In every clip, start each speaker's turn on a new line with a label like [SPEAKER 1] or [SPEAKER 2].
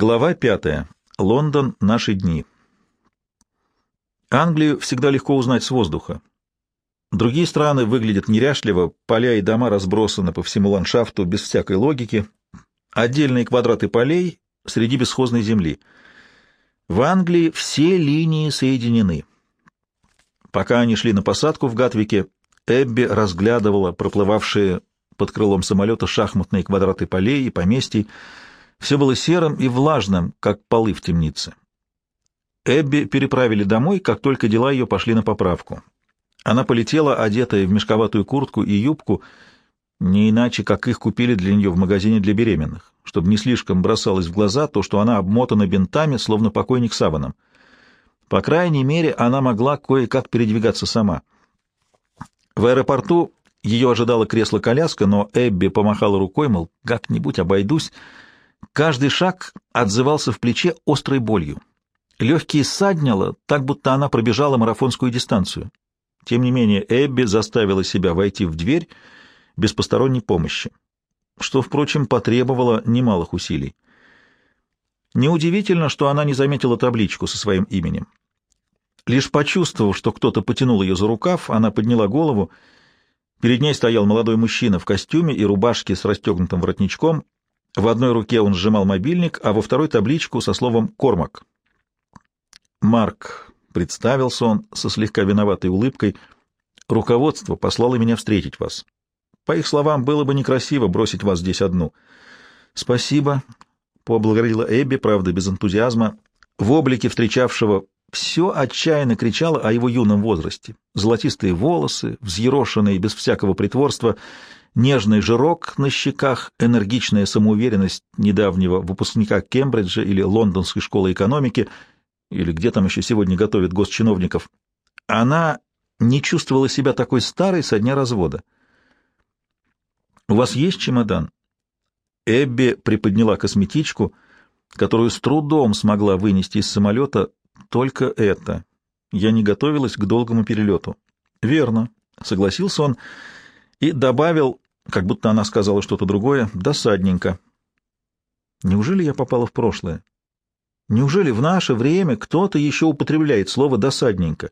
[SPEAKER 1] Глава пятая. Лондон. Наши дни. Англию всегда легко узнать с воздуха. Другие страны выглядят неряшливо, поля и дома разбросаны по всему ландшафту без всякой логики, отдельные квадраты полей среди бесхозной земли. В Англии все линии соединены. Пока они шли на посадку в Гатвике, Эбби разглядывала проплывавшие под крылом самолета шахматные квадраты полей и поместий. Все было серым и влажным, как полы в темнице. Эбби переправили домой, как только дела ее пошли на поправку. Она полетела, одетая в мешковатую куртку и юбку, не иначе, как их купили для нее в магазине для беременных, чтобы не слишком бросалось в глаза то, что она обмотана бинтами, словно покойник саваном. По крайней мере, она могла кое-как передвигаться сама. В аэропорту ее ожидало кресло-коляска, но Эбби помахала рукой, мол, как-нибудь обойдусь. Каждый шаг отзывался в плече острой болью. Легкие ссаднило, так будто она пробежала марафонскую дистанцию. Тем не менее, Эбби заставила себя войти в дверь без посторонней помощи, что, впрочем, потребовало немалых усилий. Неудивительно, что она не заметила табличку со своим именем. Лишь почувствовав, что кто-то потянул ее за рукав, она подняла голову. Перед ней стоял молодой мужчина в костюме и рубашке с расстегнутым воротничком. В одной руке он сжимал мобильник, а во второй — табличку со словом «Кормак». «Марк», — представился он со слегка виноватой улыбкой, — «руководство послало меня встретить вас. По их словам, было бы некрасиво бросить вас здесь одну». «Спасибо», — поблагодарила Эбби, правда, без энтузиазма. В облике встречавшего все отчаянно кричало о его юном возрасте. Золотистые волосы, взъерошенные без всякого притворства, нежный жирок на щеках, энергичная самоуверенность недавнего выпускника Кембриджа или Лондонской школы экономики, или где там еще сегодня готовят госчиновников. Она не чувствовала себя такой старой со дня развода. «У вас есть чемодан?» Эбби приподняла косметичку, которую с трудом смогла вынести из самолета, только это. Я не готовилась к долгому перелету. Верно, согласился он и добавил, как будто она сказала что-то другое, досадненько. Неужели я попала в прошлое? Неужели в наше время кто-то еще употребляет слово «досадненько»?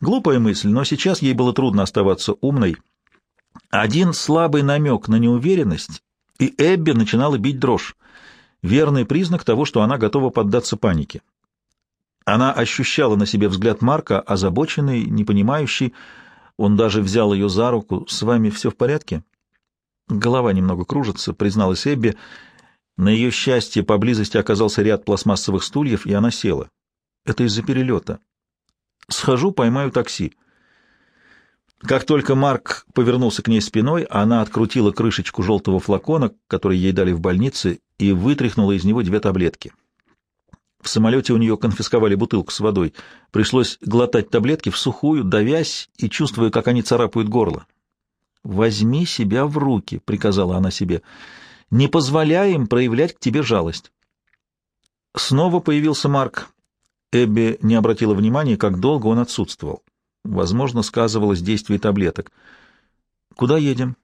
[SPEAKER 1] Глупая мысль, но сейчас ей было трудно оставаться умной. Один слабый намек на неуверенность, и Эбби начинала бить дрожь. Верный признак того, что она готова поддаться панике. Она ощущала на себе взгляд Марка, озабоченный, непонимающий. Он даже взял ее за руку. «С вами все в порядке?» Голова немного кружится, призналась Эбби. На ее счастье поблизости оказался ряд пластмассовых стульев, и она села. Это из-за перелета. «Схожу, поймаю такси». Как только Марк повернулся к ней спиной, она открутила крышечку желтого флакона, который ей дали в больнице, и вытряхнула из него две таблетки. В самолете у нее конфисковали бутылку с водой. Пришлось глотать таблетки в сухую, давясь и чувствуя, как они царапают горло. «Возьми себя в руки», — приказала она себе. «Не позволяй им проявлять к тебе жалость». Снова появился Марк. Эбби не обратила внимания, как долго он отсутствовал. Возможно, сказывалось действие таблеток. «Куда едем?»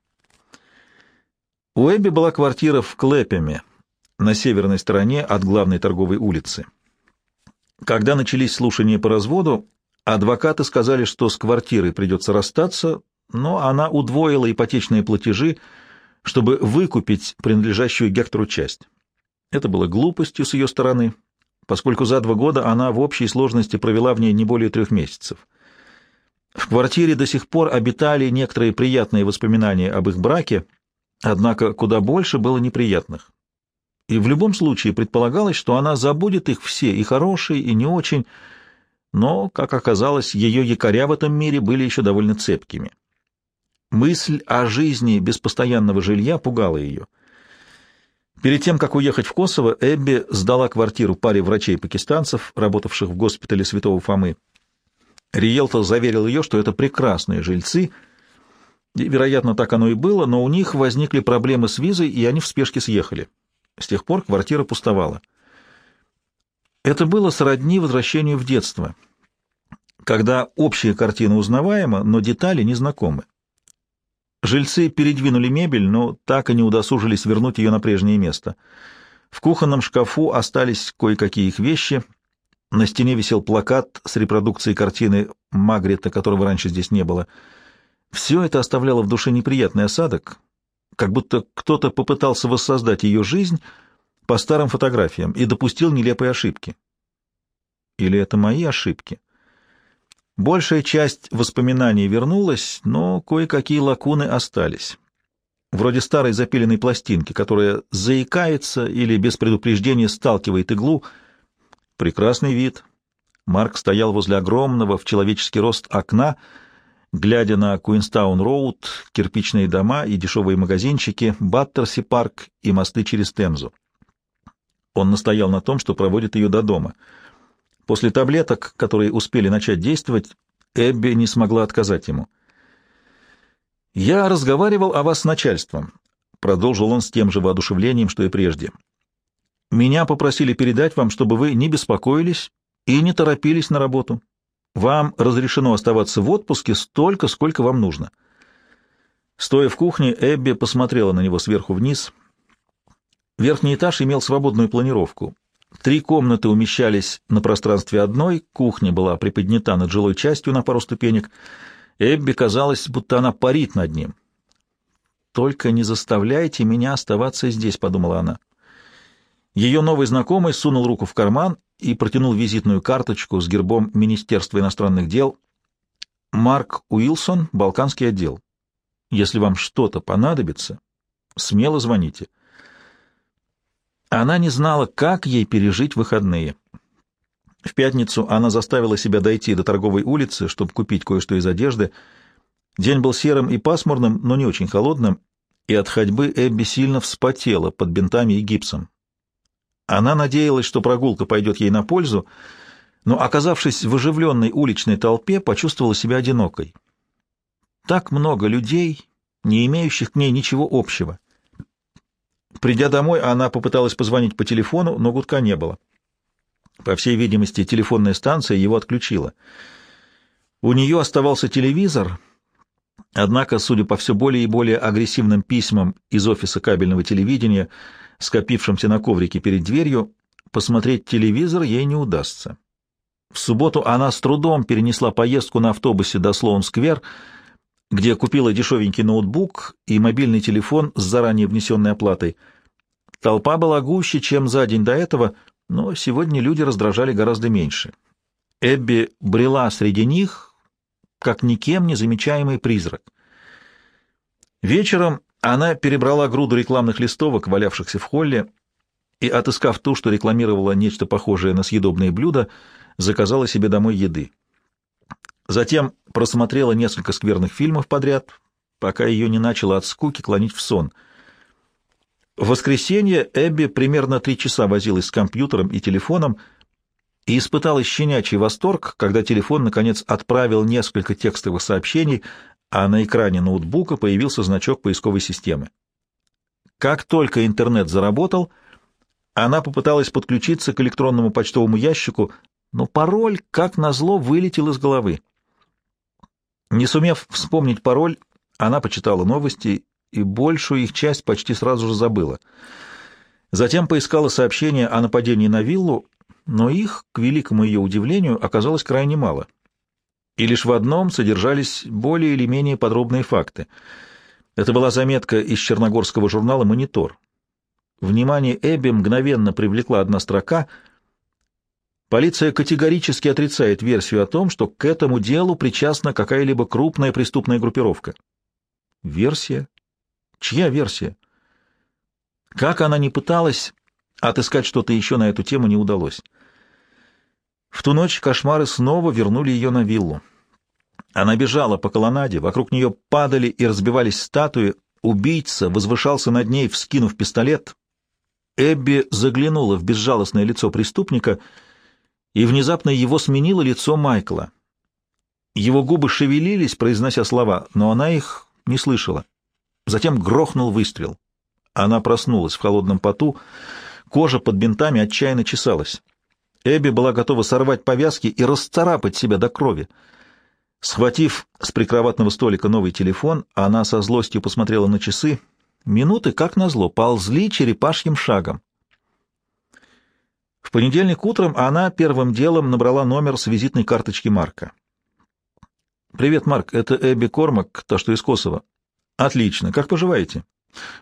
[SPEAKER 1] У Эбби была квартира в Клэпеме, на северной стороне от главной торговой улицы. Когда начались слушания по разводу, адвокаты сказали, что с квартирой придется расстаться, но она удвоила ипотечные платежи, чтобы выкупить принадлежащую Гектору часть. Это было глупостью с ее стороны, поскольку за два года она в общей сложности провела в ней не более трех месяцев. В квартире до сих пор обитали некоторые приятные воспоминания об их браке, однако куда больше было неприятных и в любом случае предполагалось, что она забудет их все, и хорошие, и не очень, но, как оказалось, ее якоря в этом мире были еще довольно цепкими. Мысль о жизни без постоянного жилья пугала ее. Перед тем, как уехать в Косово, Эбби сдала квартиру паре врачей-пакистанцев, работавших в госпитале Святого Фомы. Риелтор заверил ее, что это прекрасные жильцы, и, вероятно, так оно и было, но у них возникли проблемы с визой, и они в спешке съехали. С тех пор квартира пустовала. Это было сродни возвращению в детство, когда общая картина узнаваема, но детали незнакомы. Жильцы передвинули мебель, но так и не удосужились вернуть ее на прежнее место. В кухонном шкафу остались кое-какие их вещи. На стене висел плакат с репродукцией картины Магрита, которого раньше здесь не было. Все это оставляло в душе неприятный осадок, как будто кто-то попытался воссоздать ее жизнь по старым фотографиям и допустил нелепые ошибки. Или это мои ошибки? Большая часть воспоминаний вернулась, но кое-какие лакуны остались. Вроде старой запиленной пластинки, которая заикается или без предупреждения сталкивает иглу. Прекрасный вид. Марк стоял возле огромного в человеческий рост окна, глядя на Куинстаун-Роуд, кирпичные дома и дешевые магазинчики, Баттерси-парк и мосты через Темзу. Он настоял на том, что проводит ее до дома — После таблеток, которые успели начать действовать, Эбби не смогла отказать ему. «Я разговаривал о вас с начальством», — продолжил он с тем же воодушевлением, что и прежде. «Меня попросили передать вам, чтобы вы не беспокоились и не торопились на работу. Вам разрешено оставаться в отпуске столько, сколько вам нужно». Стоя в кухне, Эбби посмотрела на него сверху вниз. Верхний этаж имел свободную планировку. Три комнаты умещались на пространстве одной, кухня была приподнята над жилой частью на пару ступенек. Эбби казалось, будто она парит над ним. «Только не заставляйте меня оставаться здесь», — подумала она. Ее новый знакомый сунул руку в карман и протянул визитную карточку с гербом Министерства иностранных дел. «Марк Уилсон, Балканский отдел. Если вам что-то понадобится, смело звоните». Она не знала, как ей пережить выходные. В пятницу она заставила себя дойти до торговой улицы, чтобы купить кое-что из одежды. День был серым и пасмурным, но не очень холодным, и от ходьбы Эбби сильно вспотела под бинтами и гипсом. Она надеялась, что прогулка пойдет ей на пользу, но, оказавшись в оживленной уличной толпе, почувствовала себя одинокой. Так много людей, не имеющих к ней ничего общего. Придя домой, она попыталась позвонить по телефону, но гудка не было. По всей видимости, телефонная станция его отключила. У нее оставался телевизор, однако, судя по все более и более агрессивным письмам из офиса кабельного телевидения, скопившимся на коврике перед дверью, посмотреть телевизор ей не удастся. В субботу она с трудом перенесла поездку на автобусе до Слоун-сквер, где купила дешевенький ноутбук и мобильный телефон с заранее внесенной оплатой. Толпа была гуще, чем за день до этого, но сегодня люди раздражали гораздо меньше. Эбби брела среди них, как никем не замечаемый призрак. Вечером она перебрала груду рекламных листовок, валявшихся в холле, и, отыскав ту, что рекламировала нечто похожее на съедобные блюда, заказала себе домой еды. Затем просмотрела несколько скверных фильмов подряд, пока ее не начало от скуки клонить в сон. В воскресенье Эбби примерно три часа возилась с компьютером и телефоном и испытала щенячий восторг, когда телефон, наконец, отправил несколько текстовых сообщений, а на экране ноутбука появился значок поисковой системы. Как только интернет заработал, она попыталась подключиться к электронному почтовому ящику, но пароль, как назло, вылетел из головы. Не сумев вспомнить пароль, она почитала новости и большую их часть почти сразу же забыла. Затем поискала сообщения о нападении на виллу, но их, к великому ее удивлению, оказалось крайне мало. И лишь в одном содержались более или менее подробные факты. Это была заметка из черногорского журнала «Монитор». Внимание Эбби мгновенно привлекла одна строка — Полиция категорически отрицает версию о том, что к этому делу причастна какая-либо крупная преступная группировка. Версия? Чья версия? Как она ни пыталась, отыскать что-то еще на эту тему не удалось. В ту ночь кошмары снова вернули ее на виллу. Она бежала по колоннаде, вокруг нее падали и разбивались статуи, убийца возвышался над ней, вскинув пистолет. Эбби заглянула в безжалостное лицо преступника — и внезапно его сменило лицо Майкла. Его губы шевелились, произнося слова, но она их не слышала. Затем грохнул выстрел. Она проснулась в холодном поту, кожа под бинтами отчаянно чесалась. Эбби была готова сорвать повязки и расцарапать себя до крови. Схватив с прикроватного столика новый телефон, она со злостью посмотрела на часы. Минуты, как назло, ползли черепашьим шагом. Понедельник утром она первым делом набрала номер с визитной карточки Марка. «Привет, Марк, это Эбби Кормак, та, что из Косово». «Отлично. Как поживаете?»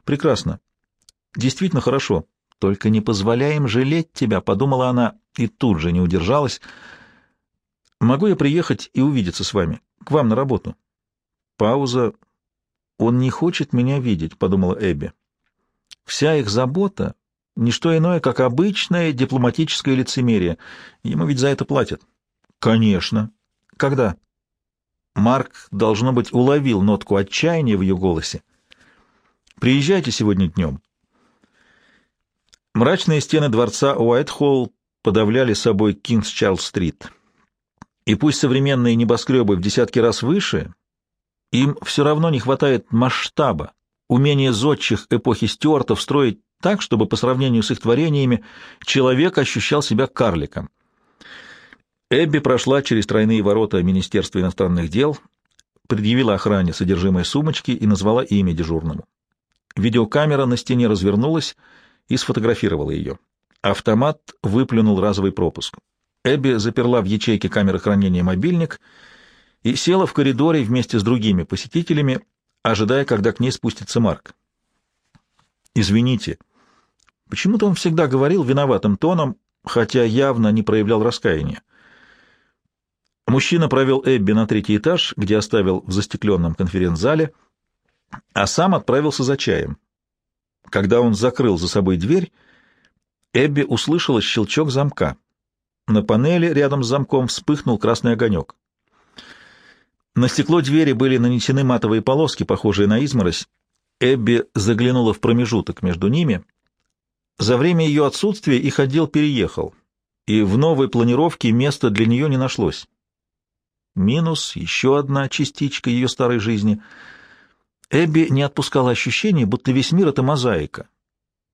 [SPEAKER 1] «Прекрасно. Действительно хорошо. Только не позволяем жалеть тебя», — подумала она и тут же не удержалась. «Могу я приехать и увидеться с вами? К вам на работу?» Пауза. «Он не хочет меня видеть», — подумала Эбби. Вся их забота — ничто иное, как обычное дипломатическое лицемерие. Ему ведь за это платят. Конечно. Когда? Марк, должно быть, уловил нотку отчаяния в ее голосе. Приезжайте сегодня днем. Мрачные стены дворца Уайтхолл подавляли собой Кингс-Чарльз-стрит. И пусть современные небоскребы в десятки раз выше, им все равно не хватает масштаба, умение зодчих эпохи Стюартов строить так, чтобы по сравнению с их творениями человек ощущал себя карликом. Эбби прошла через тройные ворота Министерства иностранных дел, предъявила охране содержимое сумочки и назвала имя дежурному. Видеокамера на стене развернулась и сфотографировала ее. Автомат выплюнул разовый пропуск. Эбби заперла в ячейке камеры хранения мобильник и села в коридоре вместе с другими посетителями, ожидая, когда к ней спустится Марк. «Извините». Почему-то он всегда говорил виноватым тоном, хотя явно не проявлял раскаяния. Мужчина провел Эбби на третий этаж, где оставил в застекленном конференц-зале, а сам отправился за чаем. Когда он закрыл за собой дверь, Эбби услышала щелчок замка. На панели рядом с замком вспыхнул красный огонек. На стекло двери были нанесены матовые полоски, похожие на изморозь. Эбби заглянула в промежуток между ними. За время ее отсутствия их отдел переехал, и в новой планировке места для нее не нашлось. Минус еще одна частичка ее старой жизни. Эбби не отпускала ощущение, будто весь мир — это мозаика.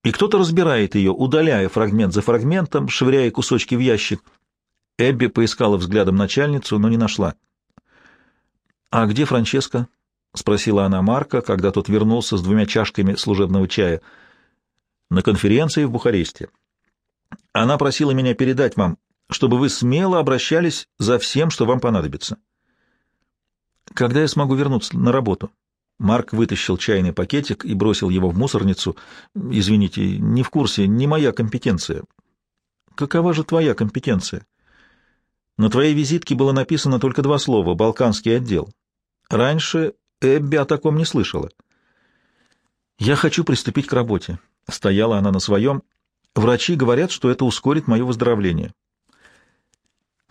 [SPEAKER 1] И кто-то разбирает ее, удаляя фрагмент за фрагментом, швыряя кусочки в ящик. Эбби поискала взглядом начальницу, но не нашла. «А где Франческа?» — спросила она Марка, когда тот вернулся с двумя чашками служебного чая. «На конференции в Бухаресте. Она просила меня передать вам, чтобы вы смело обращались за всем, что вам понадобится». «Когда я смогу вернуться на работу?» Марк вытащил чайный пакетик и бросил его в мусорницу. «Извините, не в курсе, не моя компетенция». «Какова же твоя компетенция?» На твоей визитке было написано только два слова «Балканский отдел». Раньше Эбби о таком не слышала. «Я хочу приступить к работе», — стояла она на своем. «Врачи говорят, что это ускорит мое выздоровление».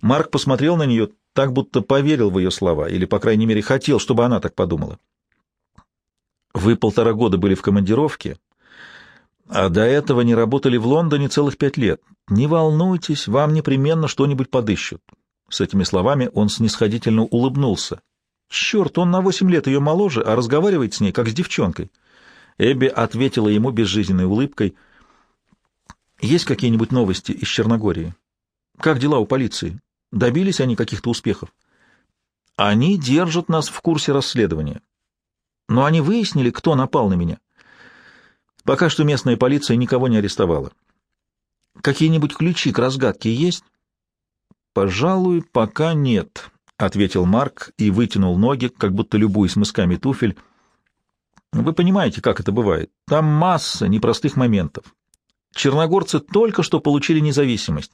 [SPEAKER 1] Марк посмотрел на нее так, будто поверил в ее слова, или, по крайней мере, хотел, чтобы она так подумала. «Вы полтора года были в командировке, а до этого не работали в Лондоне целых пять лет. Не волнуйтесь, вам непременно что-нибудь подыщут. С этими словами он снисходительно улыбнулся. Черт, он на восемь лет ее моложе, а разговаривает с ней, как с девчонкой. Эбби ответила ему безжизненной улыбкой. Есть какие-нибудь новости из Черногории? Как дела у полиции? Добились они каких-то успехов? Они держат нас в курсе расследования. Но они выяснили, кто напал на меня. Пока что местная полиция никого не арестовала. Какие-нибудь ключи к разгадке есть? Пожалуй, пока нет, ответил Марк и вытянул ноги, как будто любуясь мысками туфель. Вы понимаете, как это бывает. Там масса непростых моментов. Черногорцы только что получили независимость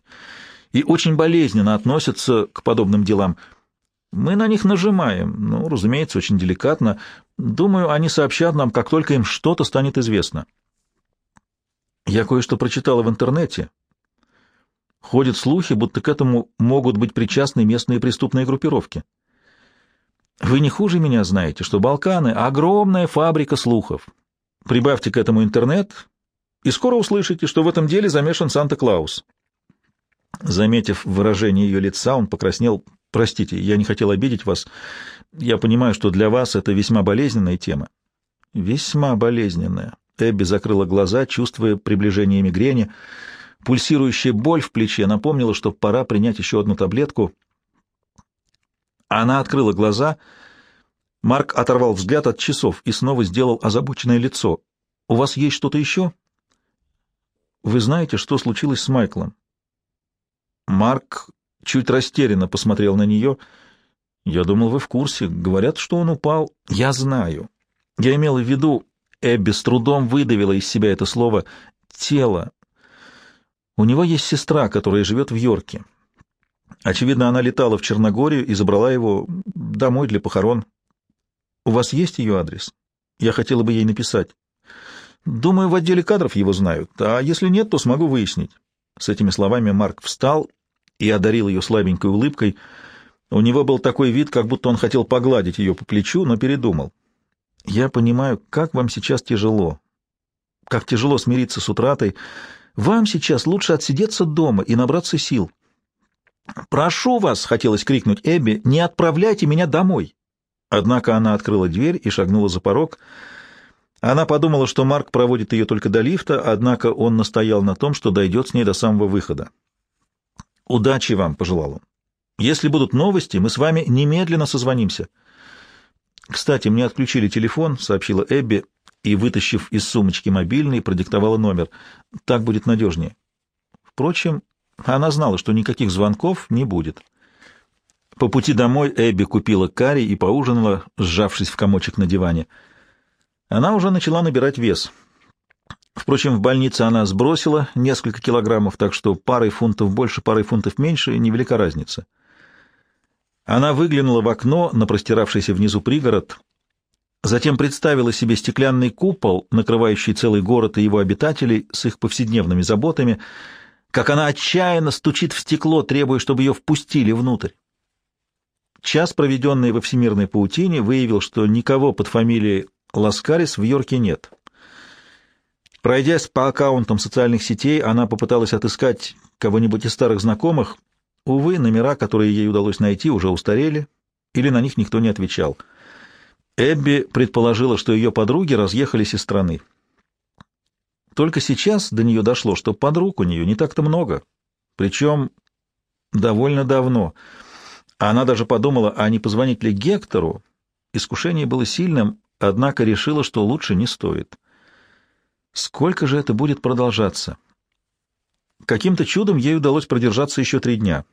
[SPEAKER 1] и очень болезненно относятся к подобным делам. Мы на них нажимаем, ну, разумеется, очень деликатно. Думаю, они сообщат нам, как только им что-то станет известно. Я кое-что прочитала в интернете. Ходят слухи, будто к этому могут быть причастны местные преступные группировки. Вы не хуже меня знаете, что Балканы — огромная фабрика слухов. Прибавьте к этому интернет, и скоро услышите, что в этом деле замешан Санта-Клаус. Заметив выражение ее лица, он покраснел. «Простите, я не хотел обидеть вас. Я понимаю, что для вас это весьма болезненная тема». «Весьма болезненная». Эбби закрыла глаза, чувствуя приближение мигрени. Пульсирующая боль в плече напомнила, что пора принять еще одну таблетку. Она открыла глаза. Марк оторвал взгляд от часов и снова сделал озабоченное лицо. «У вас есть что-то еще?» «Вы знаете, что случилось с Майклом?» Марк чуть растерянно посмотрел на нее. «Я думал, вы в курсе. Говорят, что он упал. Я знаю. Я имела в виду...» Эбби с трудом выдавила из себя это слово «тело». У него есть сестра, которая живет в Йорке. Очевидно, она летала в Черногорию и забрала его домой для похорон. У вас есть ее адрес? Я хотела бы ей написать. Думаю, в отделе кадров его знают, а если нет, то смогу выяснить. С этими словами Марк встал и одарил ее слабенькой улыбкой. У него был такой вид, как будто он хотел погладить ее по плечу, но передумал. Я понимаю, как вам сейчас тяжело. Как тяжело смириться с утратой. Вам сейчас лучше отсидеться дома и набраться сил. «Прошу вас!» — хотелось крикнуть Эбби. «Не отправляйте меня домой!» Однако она открыла дверь и шагнула за порог. Она подумала, что Марк проводит ее только до лифта, однако он настоял на том, что дойдет с ней до самого выхода. «Удачи вам!» — пожелал он. «Если будут новости, мы с вами немедленно созвонимся». «Кстати, мне отключили телефон», — сообщила Эбби, и, вытащив из сумочки мобильный, продиктовала номер. «Так будет надежнее». Впрочем, она знала, что никаких звонков не будет. По пути домой Эбби купила карри и поужинала, сжавшись в комочек на диване. Она уже начала набирать вес. Впрочем, в больнице она сбросила несколько килограммов, так что парой фунтов больше, парой фунтов меньше — невелика разница. Она выглянула в окно на простиравшийся внизу пригород, затем представила себе стеклянный купол, накрывающий целый город и его обитателей с их повседневными заботами — как она отчаянно стучит в стекло, требуя, чтобы ее впустили внутрь. Час, проведенный во всемирной паутине, выявил, что никого под фамилией Ласкарис в Йорке нет. Пройдясь по аккаунтам социальных сетей, она попыталась отыскать кого-нибудь из старых знакомых. Увы, номера, которые ей удалось найти, уже устарели, или на них никто не отвечал. Эбби предположила, что ее подруги разъехались из страны. Только сейчас до нее дошло, что подруг у нее не так-то много, причем довольно давно. Она даже подумала, а не позвонить ли Гектору. Искушение было сильным, однако решила, что лучше не стоит. Сколько же это будет продолжаться? Каким-то чудом ей удалось продержаться еще три дня.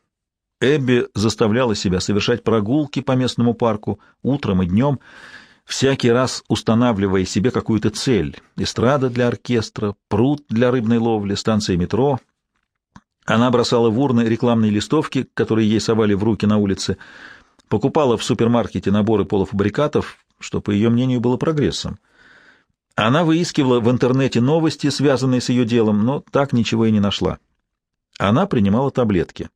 [SPEAKER 1] Эбби заставляла себя совершать прогулки по местному парку утром и днем, всякий раз устанавливая себе какую-то цель — эстрада для оркестра, пруд для рыбной ловли, станция метро. Она бросала в урны рекламные листовки, которые ей совали в руки на улице, покупала в супермаркете наборы полуфабрикатов, что, по ее мнению, было прогрессом. Она выискивала в интернете новости, связанные с ее делом, но так ничего и не нашла. Она принимала таблетки.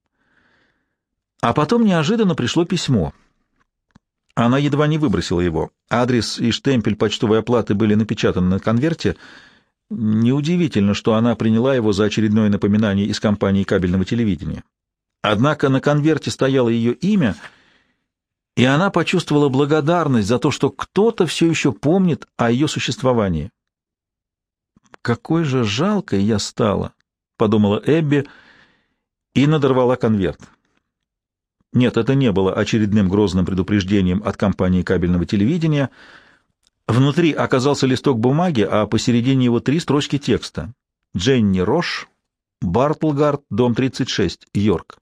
[SPEAKER 1] А потом неожиданно пришло письмо — она едва не выбросила его. Адрес и штемпель почтовой оплаты были напечатаны на конверте. Неудивительно, что она приняла его за очередное напоминание из компании кабельного телевидения. Однако на конверте стояло ее имя, и она почувствовала благодарность за то, что кто-то все еще помнит о ее существовании. «Какой же жалкой я стала!» — подумала Эбби и надорвала конверт. Нет, это не было очередным грозным предупреждением от компании кабельного телевидения. Внутри оказался листок бумаги, а посередине его три строчки текста. Дженни Рош, Бартлгард, дом 36, Йорк.